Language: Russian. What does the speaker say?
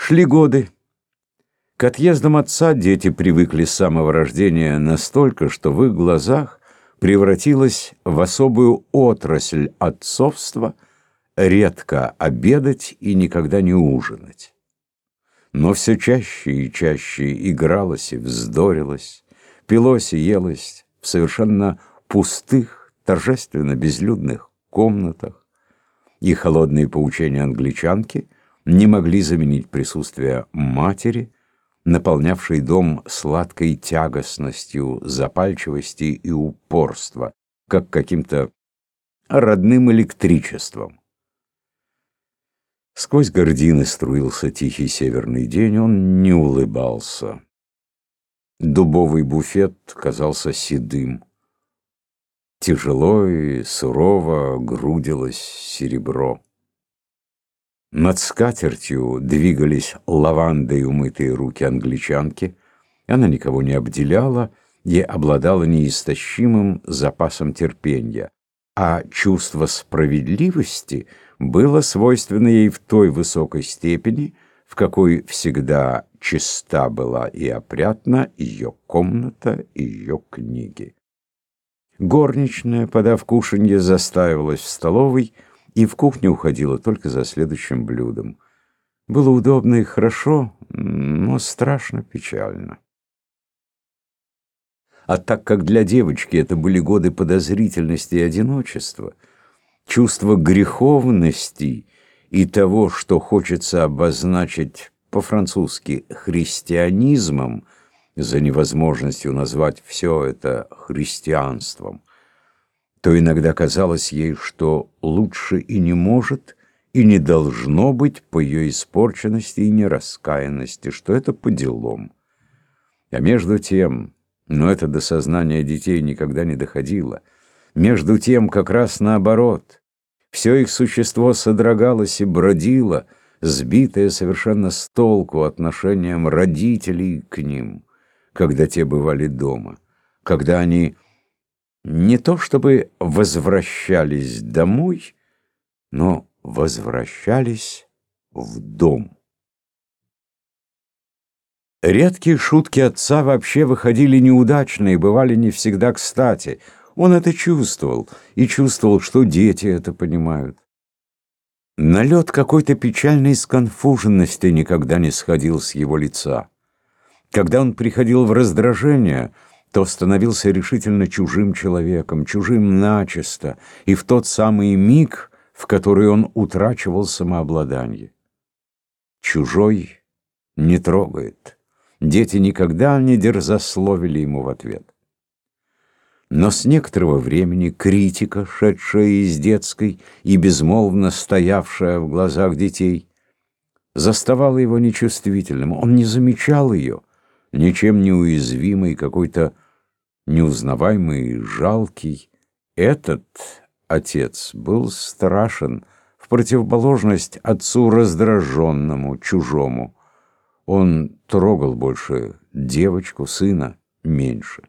Шли годы. К отъездам отца дети привыкли с самого рождения настолько, что в их глазах превратилась в особую отрасль отцовства редко обедать и никогда не ужинать. Но все чаще и чаще игралось и вздорилось, пилось и елось в совершенно пустых, торжественно безлюдных комнатах, и холодные поучения англичанки не могли заменить присутствие матери, наполнявшей дом сладкой тягостностью, запальчивости и упорства, как каким-то родным электричеством. Сквозь гордины струился тихий северный день, он не улыбался. Дубовый буфет казался седым. Тяжело и сурово грудилось серебро. Над скатертью двигались лавандой умытые руки англичанки. Она никого не обделяла и обладала неистощимым запасом терпения. А чувство справедливости было свойственно ей в той высокой степени, в какой всегда чиста была и опрятна ее комната и ее книги. Горничная, подав кушанье, застаивалась в столовой и в кухню уходила только за следующим блюдом. Было удобно и хорошо, но страшно печально. А так как для девочки это были годы подозрительности и одиночества, чувства греховности и того, что хочется обозначить по-французски христианизмом, за невозможностью назвать все это христианством, то иногда казалось ей, что лучше и не может, и не должно быть по ее испорченности и нераскаянности, что это по делам. А между тем, но это до сознания детей никогда не доходило, между тем как раз наоборот, все их существо содрогалось и бродило, сбитое совершенно с толку отношением родителей к ним когда те бывали дома, когда они не то чтобы возвращались домой, но возвращались в дом. Редкие шутки отца вообще выходили неудачные, бывали не всегда кстати. Он это чувствовал и чувствовал, что дети это понимают. Налет какой-то печальной сконфуженности никогда не сходил с его лица. Когда он приходил в раздражение, то становился решительно чужим человеком, чужим начисто, и в тот самый миг, в который он утрачивал самообладание. Чужой не трогает. Дети никогда не дерзословили ему в ответ. Но с некоторого времени критика, шедшая из детской и безмолвно стоявшая в глазах детей, заставала его нечувствительным. Он не замечал ее, ничем не уязвимый, какой-то неузнаваемый жалкий. Этот отец был страшен, в противоположность отцу раздраженному, чужому. Он трогал больше девочку, сына меньше.